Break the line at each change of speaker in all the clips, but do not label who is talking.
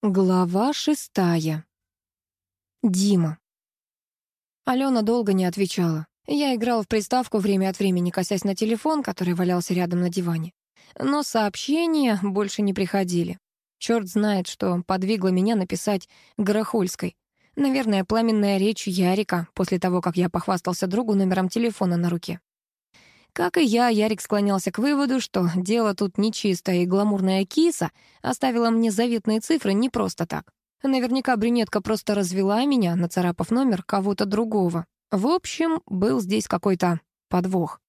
Глава шестая. Дима. Алена долго не отвечала. Я играл в приставку время от времени, косясь на телефон, который валялся рядом на диване. Но сообщения больше не приходили. Черт знает, что подвигло меня написать Горохольской. Наверное, пламенная речь Ярика после того, как я похвастался другу номером телефона на руке. Как и я, Ярик склонялся к выводу, что дело тут нечистое, и гламурная киса оставила мне заветные цифры не просто так. Наверняка брюнетка просто развела меня, нацарапав номер кого-то другого. В общем, был здесь какой-то подвох.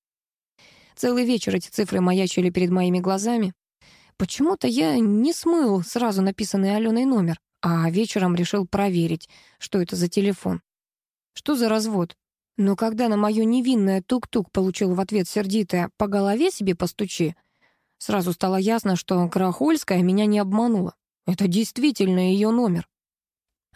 Целый вечер эти цифры маячили перед моими глазами. Почему-то я не смыл сразу написанный Аленой номер, а вечером решил проверить, что это за телефон. Что за развод? Но когда на мое невинное тук-тук получил в ответ сердитое «по голове себе постучи», сразу стало ясно, что Крахольская меня не обманула. Это действительно ее номер.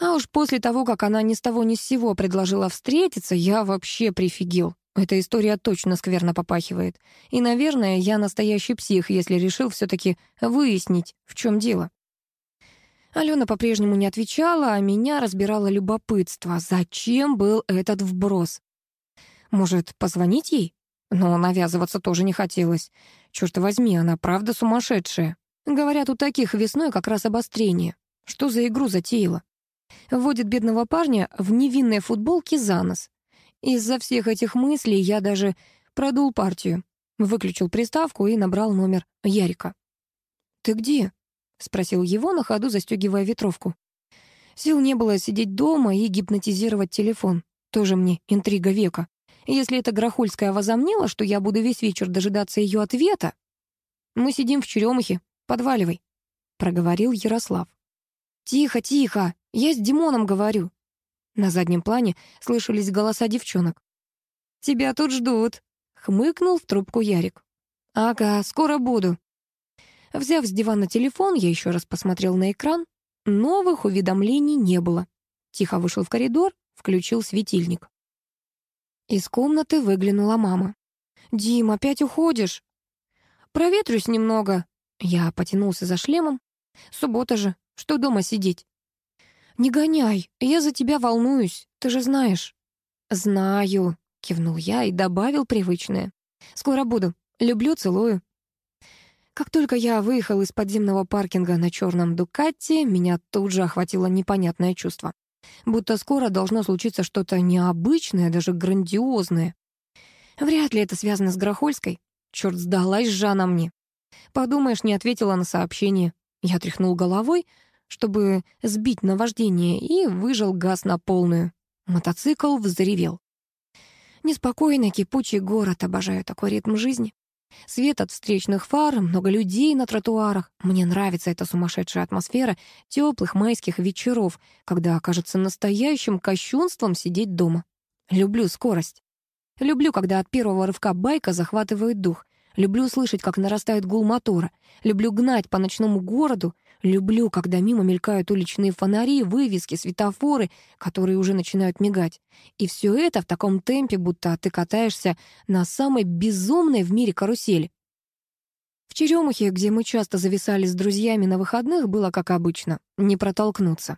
А уж после того, как она ни с того ни с сего предложила встретиться, я вообще прифигел. Эта история точно скверно попахивает. И, наверное, я настоящий псих, если решил все таки выяснить, в чем дело. Алена по-прежнему не отвечала, а меня разбирало любопытство. Зачем был этот вброс? Может, позвонить ей? Но навязываться тоже не хотелось. Черт возьми, она правда сумасшедшая. Говорят, у таких весной как раз обострение. Что за игру затеяла? Вводит бедного парня в невинной футболке за нос. Из-за всех этих мыслей я даже продул партию. Выключил приставку и набрал номер Ярика. «Ты где?» — спросил его на ходу, застегивая ветровку. Сил не было сидеть дома и гипнотизировать телефон. Тоже мне интрига века. Если эта Грохольская возомнила, что я буду весь вечер дожидаться ее ответа, мы сидим в черемухе, подваливай, — проговорил Ярослав. «Тихо, тихо, я с Димоном говорю». На заднем плане слышались голоса девчонок. «Тебя тут ждут», — хмыкнул в трубку Ярик. «Ага, скоро буду». Взяв с дивана телефон, я еще раз посмотрел на экран. Новых уведомлений не было. Тихо вышел в коридор, включил светильник. Из комнаты выглянула мама. «Дим, опять уходишь?» «Проветрюсь немного». Я потянулся за шлемом. «Суббота же, что дома сидеть?» «Не гоняй, я за тебя волнуюсь, ты же знаешь». «Знаю», — кивнул я и добавил привычное. «Скоро буду. Люблю, целую». Как только я выехал из подземного паркинга на черном Дукатти, меня тут же охватило непонятное чувство. Будто скоро должно случиться что-то необычное, даже грандиозное. Вряд ли это связано с Грохольской. Черт, сдалась Жанна мне. Подумаешь, не ответила на сообщение. Я тряхнул головой, чтобы сбить наваждение, и выжал газ на полную. Мотоцикл взревел. Неспокойный, кипучий город, обожаю такой ритм жизни. Свет от встречных фар, много людей на тротуарах. Мне нравится эта сумасшедшая атмосфера теплых майских вечеров, когда окажется настоящим кощунством сидеть дома. Люблю скорость. Люблю, когда от первого рывка байка захватывает дух. Люблю слышать, как нарастает гул мотора. Люблю гнать по ночному городу. Люблю, когда мимо мелькают уличные фонари, вывески, светофоры, которые уже начинают мигать. И все это в таком темпе, будто ты катаешься на самой безумной в мире карусели. В Черемухе, где мы часто зависали с друзьями на выходных, было как обычно, не протолкнуться.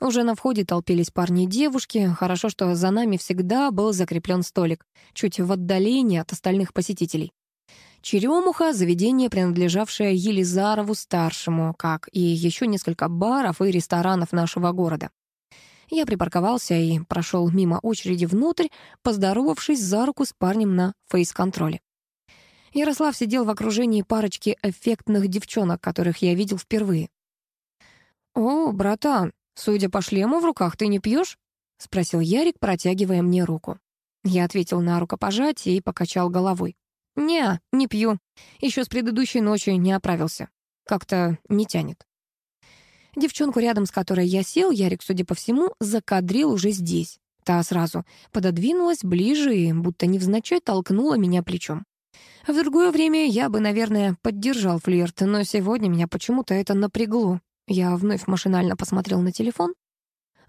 Уже на входе толпились парни и девушки. Хорошо, что за нами всегда был закреплен столик, чуть в отдалении от остальных посетителей. Черемуха — заведение, принадлежавшее Елизарову-старшему, как и еще несколько баров и ресторанов нашего города. Я припарковался и прошел мимо очереди внутрь, поздоровавшись за руку с парнем на фейс-контроле. Ярослав сидел в окружении парочки эффектных девчонок, которых я видел впервые. «О, братан, судя по шлему в руках, ты не пьешь? спросил Ярик, протягивая мне руку. Я ответил на рукопожатие и покачал головой. «Не, не пью. Еще с предыдущей ночи не оправился. Как-то не тянет». Девчонку, рядом с которой я сел, Ярик, судя по всему, закадрил уже здесь. Та сразу пододвинулась ближе и, будто невзначай, толкнула меня плечом. В другое время я бы, наверное, поддержал флирт, но сегодня меня почему-то это напрягло. Я вновь машинально посмотрел на телефон.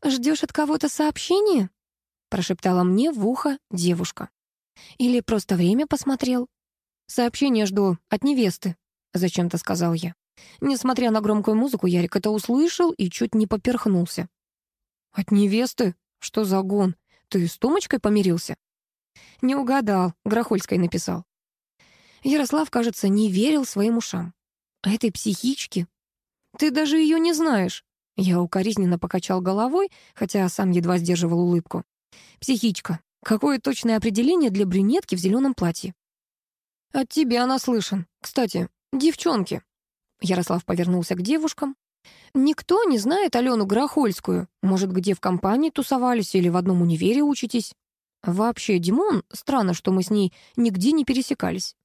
«Ждешь от кого-то сообщение?» прошептала мне в ухо девушка. «Или просто время посмотрел?» «Сообщение жду от невесты», — зачем-то сказал я. Несмотря на громкую музыку, Ярик это услышал и чуть не поперхнулся. «От невесты? Что за гон? Ты с Томочкой помирился?» «Не угадал», — Грохольской написал. Ярослав, кажется, не верил своим ушам. «А этой психичке? Ты даже ее не знаешь!» Я укоризненно покачал головой, хотя сам едва сдерживал улыбку. «Психичка. Какое точное определение для брюнетки в зеленом платье?» «От тебя наслышан. Кстати, девчонки». Ярослав повернулся к девушкам. «Никто не знает Алену Грохольскую. Может, где в компании тусовались или в одном универе учитесь? Вообще, Димон, странно, что мы с ней нигде не пересекались».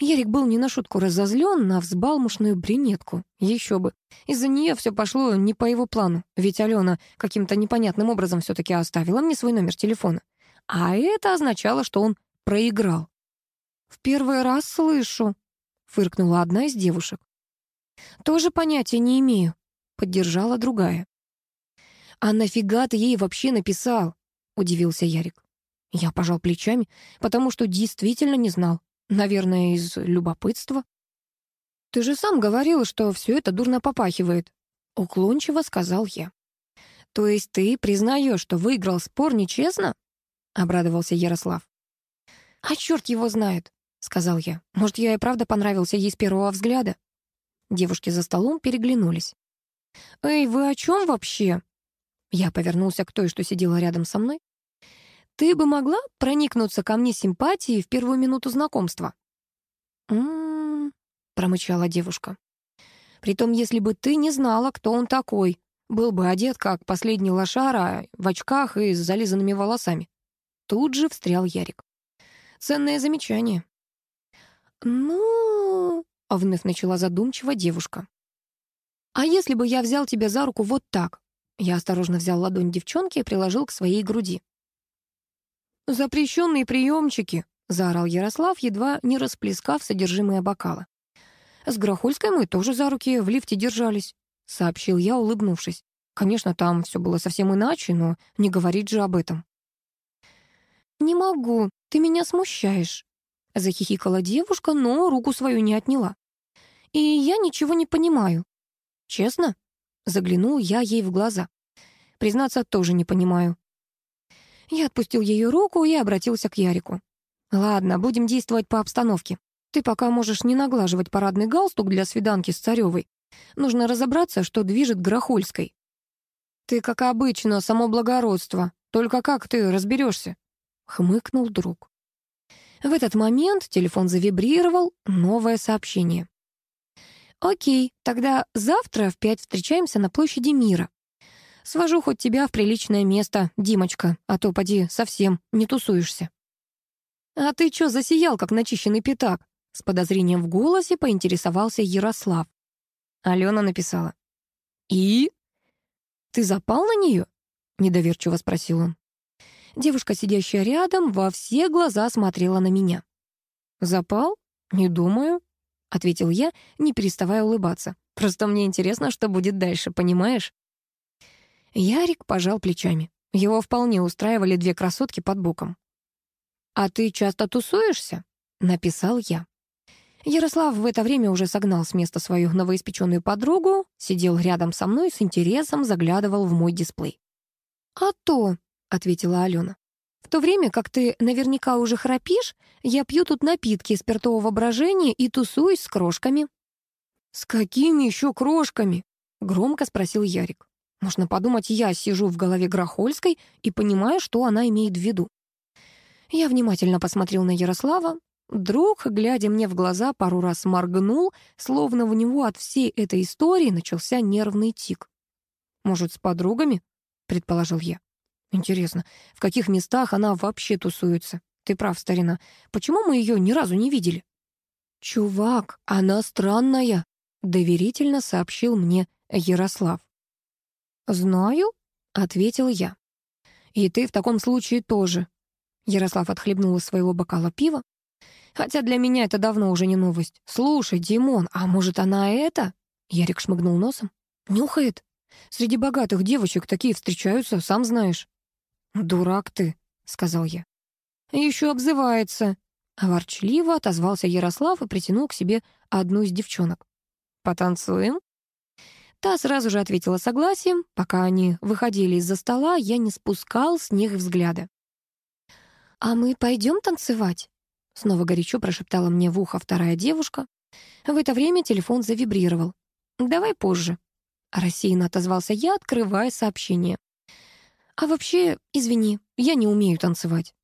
Ярик был не на шутку разозлен на взбалмошную брюнетку. Еще бы. Из-за нее все пошло не по его плану. Ведь Алена каким-то непонятным образом все-таки оставила мне свой номер телефона. А это означало, что он проиграл. «В первый раз слышу», — фыркнула одна из девушек. «Тоже понятия не имею», — поддержала другая. «А нафига ты ей вообще написал?» — удивился Ярик. Я пожал плечами, потому что действительно не знал. Наверное, из любопытства. «Ты же сам говорил, что все это дурно попахивает», — уклончиво сказал я. «То есть ты признаешь, что выиграл спор нечестно?» — обрадовался Ярослав. «А черт его знает», — сказал я. «Может, я и правда понравился ей с первого взгляда?» Девушки за столом переглянулись. «Эй, вы о чем вообще?» Я повернулся к той, что сидела рядом со мной. Ты бы могла проникнуться ко мне симпатией в первую минуту знакомства?» «М-м-м», промычала девушка. «Притом, если бы ты не знала, кто он такой, был бы одет, как последний лошара, в очках и с зализанными волосами». Тут же встрял Ярик. «Ценное замечание». «Ну...» — вновь начала задумчиво девушка. «А если бы я взял тебя за руку вот так?» Я осторожно взял ладонь девчонки и приложил к своей груди. «Запрещенные приемчики!» — заорал Ярослав, едва не расплескав содержимое бокала. «С Грохольской мы тоже за руки в лифте держались», — сообщил я, улыбнувшись. «Конечно, там все было совсем иначе, но не говорить же об этом». «Не могу, ты меня смущаешь», — захихикала девушка, но руку свою не отняла. «И я ничего не понимаю». «Честно?» — заглянул я ей в глаза. «Признаться, тоже не понимаю. Я отпустил ее руку и обратился к Ярику. «Ладно, будем действовать по обстановке. Ты пока можешь не наглаживать парадный галстук для свиданки с Царевой. Нужно разобраться, что движет Грохольской». «Ты, как обычно, само благородство. Только как ты разберешься? хмыкнул друг. В этот момент телефон завибрировал, новое сообщение. «Окей, тогда завтра в пять встречаемся на площади Мира. Свожу хоть тебя в приличное место, Димочка, а то поди совсем не тусуешься». «А ты чё засиял, как начищенный пятак?» С подозрением в голосе поинтересовался Ярослав. Алена написала. «И? Ты запал на нее?» Недоверчиво спросил он. Девушка, сидящая рядом, во все глаза смотрела на меня. «Запал? Не думаю», — ответил я, не переставая улыбаться. «Просто мне интересно, что будет дальше, понимаешь?» Ярик пожал плечами. Его вполне устраивали две красотки под боком. «А ты часто тусуешься?» — написал я. Ярослав в это время уже согнал с места свою новоиспеченную подругу, сидел рядом со мной и с интересом заглядывал в мой дисплей. «А то», — ответила Алена. «В то время, как ты наверняка уже храпишь, я пью тут напитки спиртового брожения и тусуюсь с крошками». «С какими еще крошками?» — громко спросил Ярик. Можно подумать, я сижу в голове Грохольской и понимаю, что она имеет в виду. Я внимательно посмотрел на Ярослава. Друг, глядя мне в глаза, пару раз моргнул, словно у него от всей этой истории начался нервный тик. «Может, с подругами?» — предположил я. «Интересно, в каких местах она вообще тусуется? Ты прав, старина. Почему мы ее ни разу не видели?» «Чувак, она странная», — доверительно сообщил мне Ярослав. «Знаю», — ответил я. «И ты в таком случае тоже». Ярослав отхлебнул из своего бокала пива. «Хотя для меня это давно уже не новость. Слушай, Димон, а может, она это?» Ярик шмыгнул носом. «Нюхает. Среди богатых девочек такие встречаются, сам знаешь». «Дурак ты», — сказал я. «Еще обзывается». Ворчливо отозвался Ярослав и притянул к себе одну из девчонок. Потанцуем?» Та сразу же ответила согласием. Пока они выходили из-за стола, я не спускал с них взгляда. «А мы пойдем танцевать?» Снова горячо прошептала мне в ухо вторая девушка. В это время телефон завибрировал. «Давай позже», — рассеянно отозвался я, открывая сообщение. «А вообще, извини, я не умею танцевать».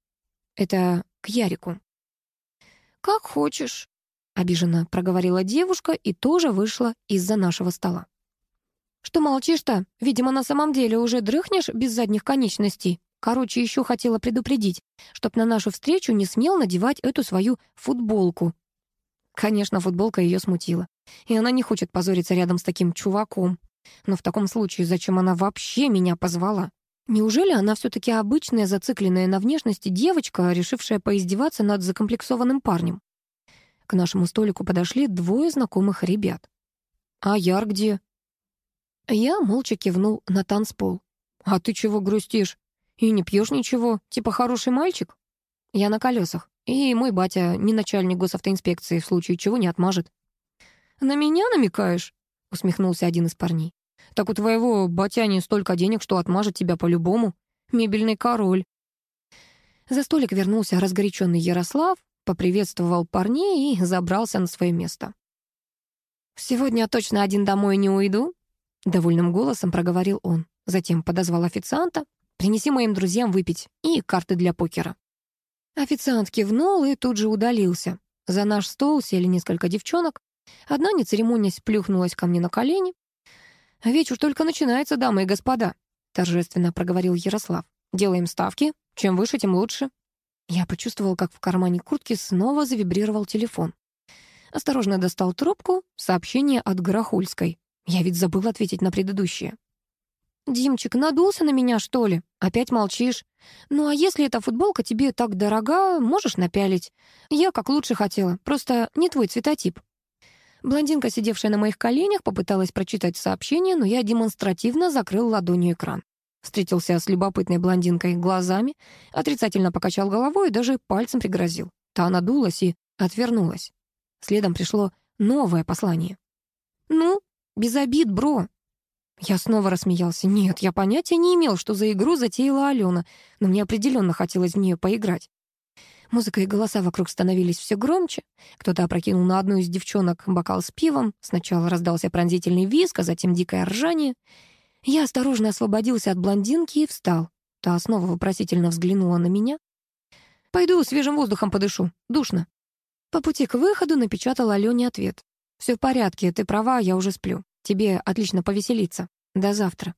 Это к Ярику. «Как хочешь», — обиженно проговорила девушка и тоже вышла из-за нашего стола. «Что молчишь-то? Видимо, на самом деле уже дрыхнешь без задних конечностей. Короче, еще хотела предупредить, чтоб на нашу встречу не смел надевать эту свою футболку». Конечно, футболка ее смутила, и она не хочет позориться рядом с таким чуваком. Но в таком случае зачем она вообще меня позвала? Неужели она все-таки обычная, зацикленная на внешности девочка, решившая поиздеваться над закомплексованным парнем? К нашему столику подошли двое знакомых ребят. «А Яр где?» Я молча кивнул на танцпол. «А ты чего грустишь? И не пьешь ничего? Типа хороший мальчик?» «Я на колесах, и мой батя не начальник госавтоинспекции, в случае чего не отмажет». «На меня намекаешь?» — усмехнулся один из парней. Так у твоего батяни столько денег, что отмажет тебя по-любому. Мебельный король». За столик вернулся разгоряченный Ярослав, поприветствовал парней и забрался на свое место. «Сегодня точно один домой не уйду», — довольным голосом проговорил он. Затем подозвал официанта. «Принеси моим друзьям выпить и карты для покера». Официант кивнул и тут же удалился. За наш стол сели несколько девчонок. Одна, не церемонясь, плюхнулась ко мне на колени. «Вечер только начинается, дамы и господа», — торжественно проговорил Ярослав. «Делаем ставки. Чем выше, тем лучше». Я почувствовал, как в кармане куртки снова завибрировал телефон. Осторожно достал трубку, сообщение от Горохульской. Я ведь забыл ответить на предыдущее. «Димчик, надулся на меня, что ли? Опять молчишь? Ну а если эта футболка тебе так дорога, можешь напялить. Я как лучше хотела, просто не твой цветотип». Блондинка, сидевшая на моих коленях, попыталась прочитать сообщение, но я демонстративно закрыл ладонью экран. Встретился с любопытной блондинкой глазами, отрицательно покачал головой и даже пальцем пригрозил. Та надулась и отвернулась. Следом пришло новое послание. «Ну, без обид, бро». Я снова рассмеялся. Нет, я понятия не имел, что за игру затеяла Алена, но мне определенно хотелось в нее поиграть. Музыка и голоса вокруг становились все громче. Кто-то опрокинул на одну из девчонок бокал с пивом. Сначала раздался пронзительный визг, а затем дикое ржание. Я осторожно освободился от блондинки и встал. Та снова вопросительно взглянула на меня. «Пойду свежим воздухом подышу. Душно». По пути к выходу напечатал Алене ответ. «Все в порядке, ты права, я уже сплю. Тебе отлично повеселиться. До завтра».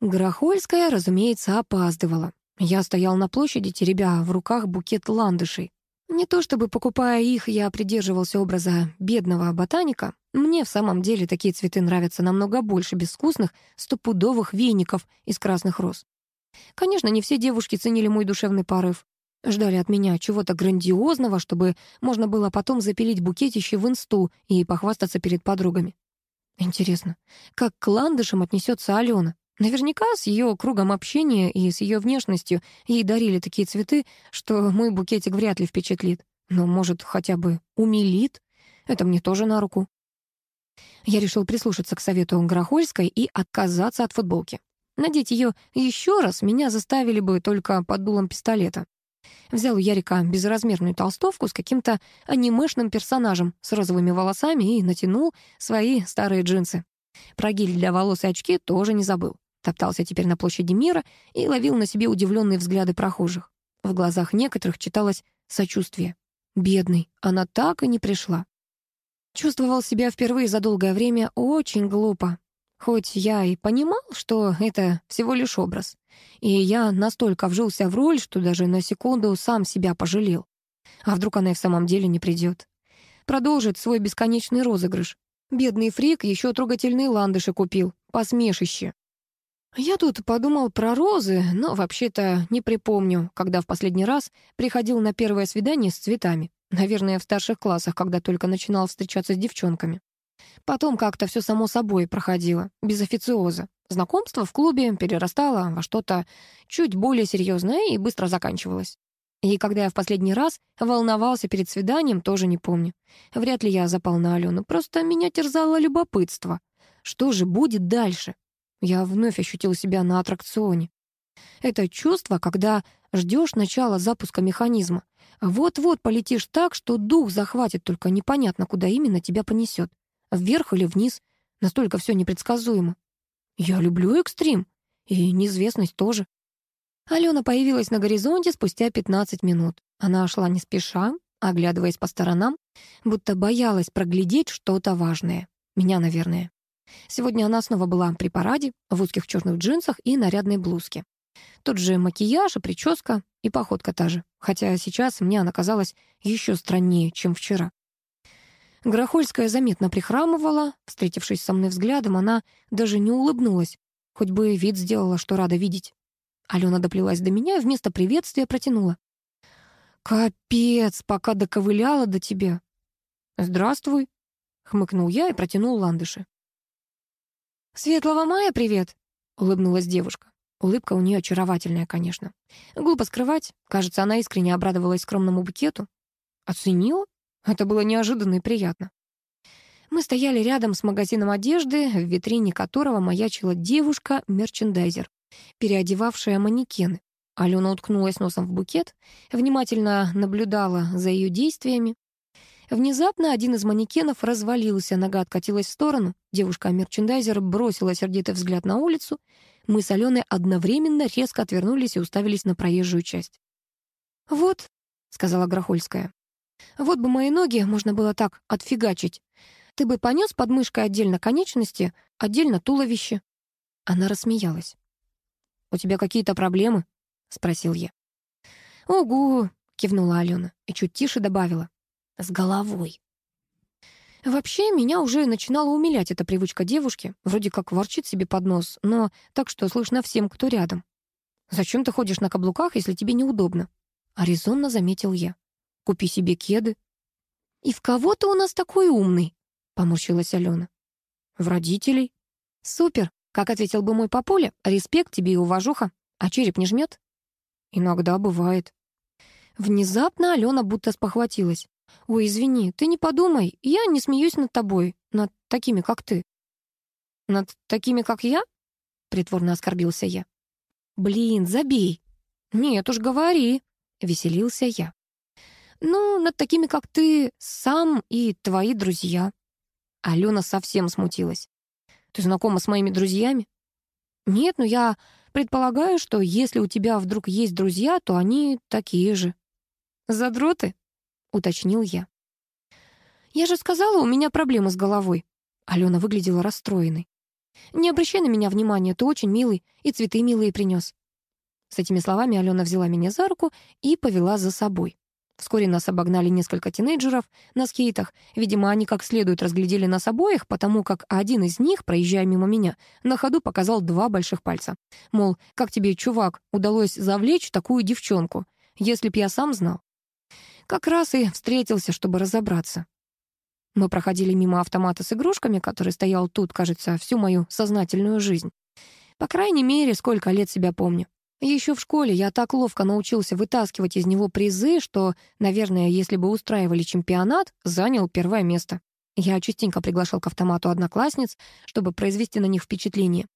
Грохольская, разумеется, опаздывала. Я стоял на площади, теребя в руках букет ландышей. Не то чтобы, покупая их, я придерживался образа бедного ботаника. Мне в самом деле такие цветы нравятся намного больше безвкусных, стопудовых веников из красных роз. Конечно, не все девушки ценили мой душевный порыв. Ждали от меня чего-то грандиозного, чтобы можно было потом запилить букетище в инсту и похвастаться перед подругами. Интересно, как к ландышам отнесется Алена? Наверняка с ее кругом общения и с ее внешностью ей дарили такие цветы, что мой букетик вряд ли впечатлит. Но, может, хотя бы умилит? Это мне тоже на руку. Я решил прислушаться к совету Грохольской и отказаться от футболки. Надеть ее еще раз меня заставили бы только под дулом пистолета. Взял у Ярика безразмерную толстовку с каким-то анимешным персонажем с розовыми волосами и натянул свои старые джинсы. Про гель для волос и очки тоже не забыл. Топтался теперь на площади мира и ловил на себе удивленные взгляды прохожих. В глазах некоторых читалось сочувствие. Бедный, она так и не пришла. Чувствовал себя впервые за долгое время очень глупо. Хоть я и понимал, что это всего лишь образ. И я настолько вжился в роль, что даже на секунду сам себя пожалел. А вдруг она и в самом деле не придет? Продолжит свой бесконечный розыгрыш. Бедный фрик еще трогательные ландыши купил. Посмешище. Я тут подумал про розы, но вообще-то не припомню, когда в последний раз приходил на первое свидание с цветами. Наверное, в старших классах, когда только начинал встречаться с девчонками. Потом как-то все само собой проходило, без официоза. Знакомство в клубе перерастало во что-то чуть более серьезное и быстро заканчивалось. И когда я в последний раз волновался перед свиданием, тоже не помню. Вряд ли я запал на Алену, просто меня терзало любопытство. Что же будет дальше? Я вновь ощутил себя на аттракционе. Это чувство, когда ждешь начала запуска механизма. Вот-вот полетишь так, что дух захватит, только непонятно, куда именно тебя понесет. Вверх или вниз. Настолько все непредсказуемо. Я люблю экстрим. И неизвестность тоже. Алена появилась на горизонте спустя 15 минут. Она шла не спеша, оглядываясь по сторонам, будто боялась проглядеть что-то важное. Меня, наверное. Сегодня она снова была при параде, в узких черных джинсах и нарядной блузке. Тот же макияж и прическа, и походка та же, хотя сейчас мне она казалась еще страннее, чем вчера. Грохольская заметно прихрамывала, встретившись со мной взглядом, она даже не улыбнулась, хоть бы вид сделала, что рада видеть. Алена доплелась до меня и вместо приветствия протянула. «Капец, пока доковыляла до тебя». «Здравствуй», — хмыкнул я и протянул ландыши. «Светлого мая привет», — улыбнулась девушка. Улыбка у нее очаровательная, конечно. Глупо скрывать. Кажется, она искренне обрадовалась скромному букету. Оценила? Это было неожиданно и приятно. Мы стояли рядом с магазином одежды, в витрине которого маячила девушка-мерчендайзер переодевавшая манекены. Алена уткнулась носом в букет, внимательно наблюдала за ее действиями. Внезапно один из манекенов развалился, нога откатилась в сторону. Девушка-мерчендайзер бросила сердитый взгляд на улицу. Мы с Аленой одновременно резко отвернулись и уставились на проезжую часть. «Вот», — сказала Грохольская, — «вот бы мои ноги можно было так отфигачить. Ты бы понес под мышкой отдельно конечности, отдельно туловище». Она рассмеялась. «У тебя какие-то проблемы?» — спросил я. «Угу», — кивнула Алена и чуть тише добавила. «С головой». Вообще, меня уже начинала умилять эта привычка девушки. Вроде как ворчит себе под нос, но так, что слышно всем, кто рядом. «Зачем ты ходишь на каблуках, если тебе неудобно?» А резонно заметил я. «Купи себе кеды». «И в кого ты у нас такой умный?» — поморщилась Алена. «В родителей». «Супер. Как ответил бы мой папуля, респект тебе и уважуха, а череп не жмет? Иногда бывает. Внезапно Алена будто спохватилась. «Ой, извини, ты не подумай, я не смеюсь над тобой, над такими, как ты». «Над такими, как я?» — притворно оскорбился я. «Блин, забей». «Нет уж, говори», — веселился я. «Ну, над такими, как ты, сам и твои друзья». Алена совсем смутилась. Ты знакома с моими друзьями? Нет, но я предполагаю, что если у тебя вдруг есть друзья, то они такие же. Задроты? Уточнил я. Я же сказала, у меня проблемы с головой. Алена выглядела расстроенной. Не обращай на меня внимания, ты очень милый, и цветы милые принес. С этими словами Алена взяла меня за руку и повела за собой. Вскоре нас обогнали несколько тинейджеров на скейтах. Видимо, они как следует разглядели нас обоих, потому как один из них, проезжая мимо меня, на ходу показал два больших пальца. Мол, как тебе, чувак, удалось завлечь такую девчонку, если б я сам знал. Как раз и встретился, чтобы разобраться. Мы проходили мимо автомата с игрушками, который стоял тут, кажется, всю мою сознательную жизнь. По крайней мере, сколько лет себя помню. Еще в школе я так ловко научился вытаскивать из него призы, что, наверное, если бы устраивали чемпионат, занял первое место. Я частенько приглашал к автомату одноклассниц, чтобы произвести на них впечатление.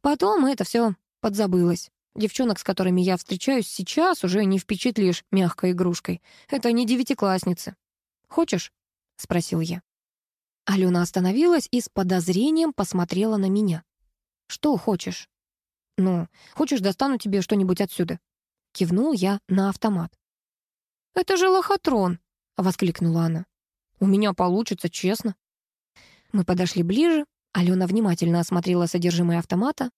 Потом это все подзабылось. Девчонок, с которыми я встречаюсь сейчас, уже не впечатлишь мягкой игрушкой. Это не девятиклассницы. «Хочешь?» — спросил я. Алена остановилась и с подозрением посмотрела на меня. «Что хочешь?» «Ну, хочешь, достану тебе что-нибудь отсюда?» Кивнул я на автомат. «Это же лохотрон!» — воскликнула она. «У меня получится, честно». Мы подошли ближе. Алена внимательно осмотрела содержимое автомата.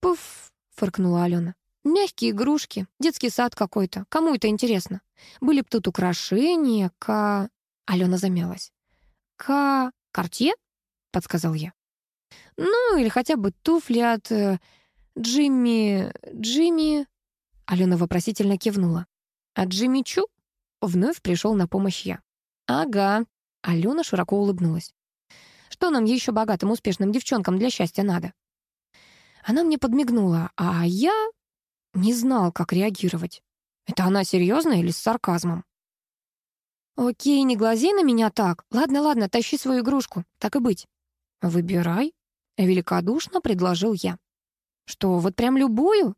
«Пуф!» — фыркнула Алена. «Мягкие игрушки, детский сад какой-то. Кому это интересно? Были б тут украшения, ка...» Алена замялась. «Ка... Картье?» — подсказал я. «Ну, или хотя бы туфли от э, «Джимми... Джимми...» Алена вопросительно кивнула. «А Джимми Чу?» Вновь пришел на помощь я. «Ага». Алена широко улыбнулась. «Что нам еще богатым, успешным девчонкам для счастья надо?» Она мне подмигнула, а я не знал, как реагировать. Это она серьезно или с сарказмом? «Окей, не глази на меня так. Ладно, ладно, тащи свою игрушку. Так и быть». «Выбирай», — великодушно предложил я. «Что, вот прям любую?»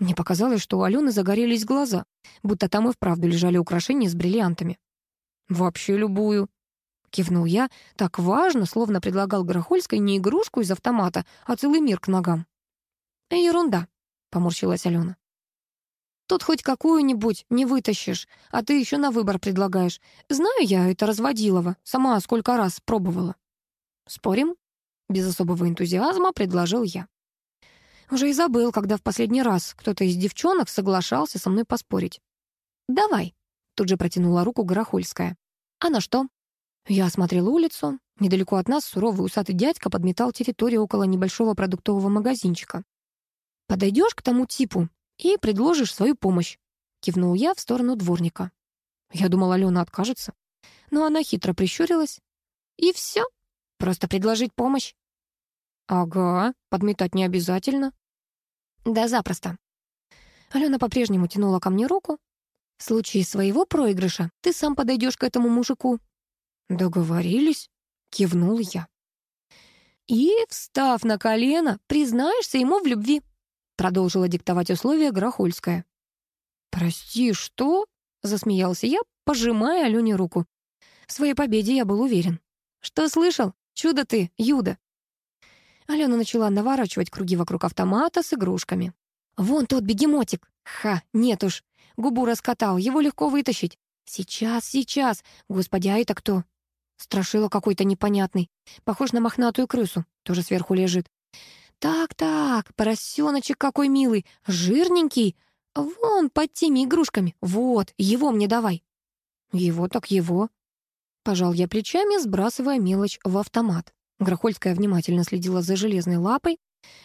Мне показалось, что у Алены загорелись глаза, будто там и вправду лежали украшения с бриллиантами. «Вообще любую», — кивнул я, так важно, словно предлагал Грохольской не игрушку из автомата, а целый мир к ногам. «Ерунда», — поморщилась Алена. «Тут хоть какую-нибудь не вытащишь, а ты еще на выбор предлагаешь. Знаю я это разводилово, сама сколько раз пробовала». «Спорим?» — без особого энтузиазма предложил я. Уже и забыл, когда в последний раз кто-то из девчонок соглашался со мной поспорить. «Давай», — тут же протянула руку Горохольская. «А на что?» Я осмотрела улицу. Недалеко от нас суровый усатый дядька подметал территорию около небольшого продуктового магазинчика. «Подойдешь к тому типу и предложишь свою помощь», — кивнул я в сторону дворника. Я думала, Алена откажется. Но она хитро прищурилась. «И все? Просто предложить помощь?» «Ага, подметать не обязательно». «Да запросто». Алена по-прежнему тянула ко мне руку. «В случае своего проигрыша ты сам подойдешь к этому мужику». «Договорились», — кивнул я. «И, встав на колено, признаешься ему в любви», — продолжила диктовать условия Грохольская. «Прости, что?» — засмеялся я, пожимая Алене руку. В своей победе я был уверен. «Что слышал? Чудо ты, Юда!» Алена начала наворачивать круги вокруг автомата с игрушками. «Вон тот бегемотик! Ха, нет уж! Губу раскатал, его легко вытащить. Сейчас, сейчас! Господи, а это кто?» Страшило какой-то непонятный. Похож на мохнатую крысу, тоже сверху лежит. «Так-так, поросеночек какой милый, жирненький. Вон под теми игрушками. Вот, его мне давай». «Его так его». Пожал я плечами, сбрасывая мелочь в автомат. Грохольская внимательно следила за железной лапой,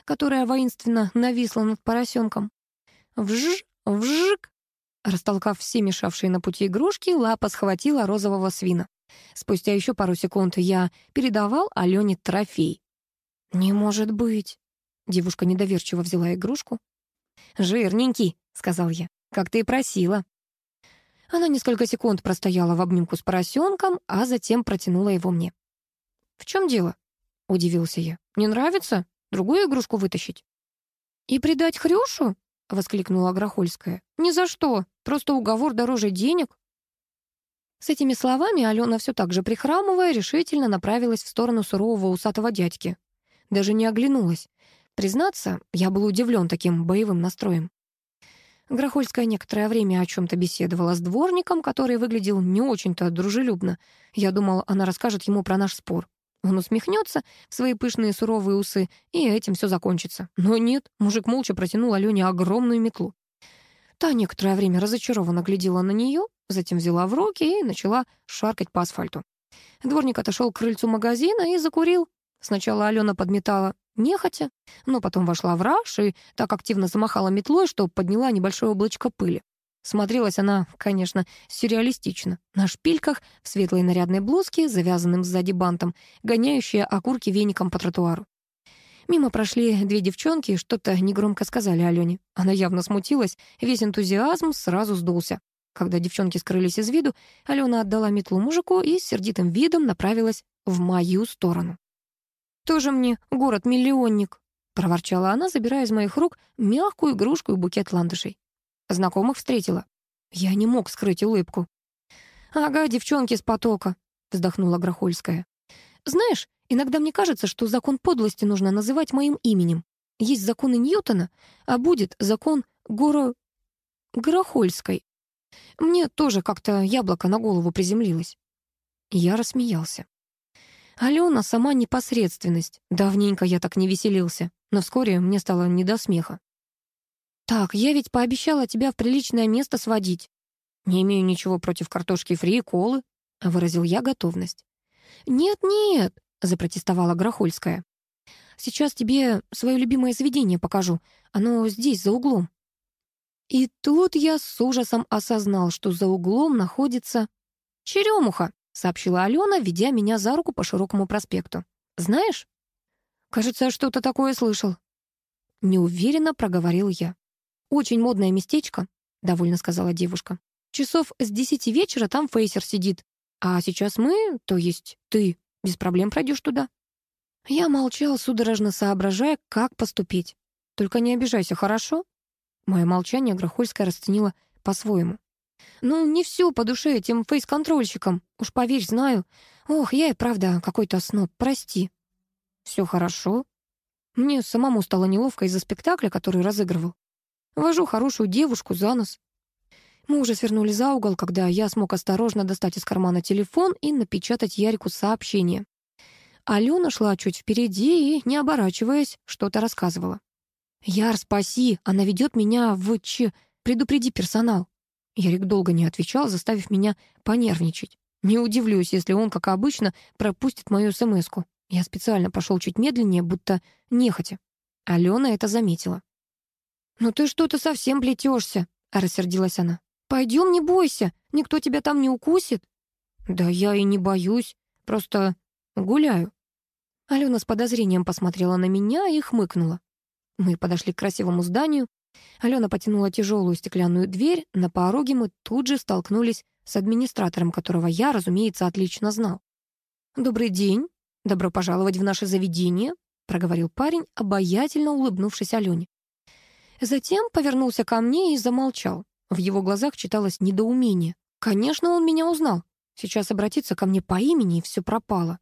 которая воинственно нависла над поросенком. Вжж, вжик. Растолкав все мешавшие на пути игрушки, лапа схватила розового свина. Спустя еще пару секунд я передавал Алене трофей. «Не может быть!» Девушка недоверчиво взяла игрушку. «Жирненький», — сказал я, — «как ты и просила». Она несколько секунд простояла в обнимку с поросенком, а затем протянула его мне. «В чем дело?» — удивился я. «Не нравится? Другую игрушку вытащить?» «И предать Хрюшу?» — воскликнула Грохольская. «Ни за что. Просто уговор дороже денег». С этими словами Алена все так же прихрамывая, решительно направилась в сторону сурового усатого дядьки. Даже не оглянулась. Признаться, я был удивлен таким боевым настроем. Грохольская некоторое время о чем-то беседовала с дворником, который выглядел не очень-то дружелюбно. Я думал, она расскажет ему про наш спор. Он усмехнется в свои пышные суровые усы, и этим все закончится. Но нет, мужик молча протянул Алене огромную метлу. Та некоторое время разочарованно глядела на нее, затем взяла в руки и начала шаркать по асфальту. Дворник отошел к крыльцу магазина и закурил. Сначала Алена подметала нехотя, но потом вошла в раж и так активно замахала метлой, что подняла небольшое облачко пыли. Смотрелась она, конечно, сюрреалистично. На шпильках, в светлой нарядной блузке, завязанным сзади бантом, гоняющие окурки веником по тротуару. Мимо прошли две девчонки что-то негромко сказали Алене. Она явно смутилась, весь энтузиазм сразу сдулся. Когда девчонки скрылись из виду, Алена отдала метлу мужику и с сердитым видом направилась в мою сторону. «Тоже мне город-миллионник», — проворчала она, забирая из моих рук мягкую игрушку и букет ландышей. Знакомых встретила. Я не мог скрыть улыбку. «Ага, девчонки с потока», — вздохнула Грохольская. «Знаешь, иногда мне кажется, что закон подлости нужно называть моим именем. Есть законы Ньютона, а будет закон Горо... Грохольской. Мне тоже как-то яблоко на голову приземлилось». Я рассмеялся. Алена сама непосредственность. Давненько я так не веселился, но вскоре мне стало не до смеха. «Так, я ведь пообещала тебя в приличное место сводить». «Не имею ничего против картошки фри и колы», — выразил я готовность. «Нет-нет», — запротестовала Грохольская. «Сейчас тебе свое любимое заведение покажу. Оно здесь, за углом». И тут я с ужасом осознал, что за углом находится черемуха, сообщила Алена, ведя меня за руку по широкому проспекту. «Знаешь?» «Кажется, что-то такое слышал». Неуверенно проговорил я. Очень модное местечко. — довольно сказала девушка. «Часов с десяти вечера там фейсер сидит. А сейчас мы, то есть ты, без проблем пройдешь туда». Я молчал, судорожно соображая, как поступить. «Только не обижайся, хорошо?» Мое молчание Грохольская расценила по-своему. «Ну, не все по душе этим фейс-контрольщикам. Уж поверь, знаю. Ох, я и правда какой-то сноб, прости». «Все хорошо». Мне самому стало неловко из-за спектакля, который разыгрывал. Вожу хорошую девушку за нос. Мы уже свернули за угол, когда я смог осторожно достать из кармана телефон и напечатать Ярику сообщение. Алена шла чуть впереди и, не оборачиваясь, что-то рассказывала. «Яр, спаси! Она ведет меня в Ч... Предупреди персонал!» Ярик долго не отвечал, заставив меня понервничать. Не удивлюсь, если он, как обычно, пропустит мою смс-ку. Я специально пошел чуть медленнее, будто нехотя. Алена это заметила. «Ну ты что-то совсем плетешься», — рассердилась она. «Пойдем, не бойся, никто тебя там не укусит». «Да я и не боюсь, просто гуляю». Алена с подозрением посмотрела на меня и хмыкнула. Мы подошли к красивому зданию. Алена потянула тяжелую стеклянную дверь. На пороге мы тут же столкнулись с администратором, которого я, разумеется, отлично знал. «Добрый день. Добро пожаловать в наше заведение», — проговорил парень, обаятельно улыбнувшись Алене. Затем повернулся ко мне и замолчал. В его глазах читалось недоумение. Конечно, он меня узнал. Сейчас обратиться ко мне по имени, и все пропало.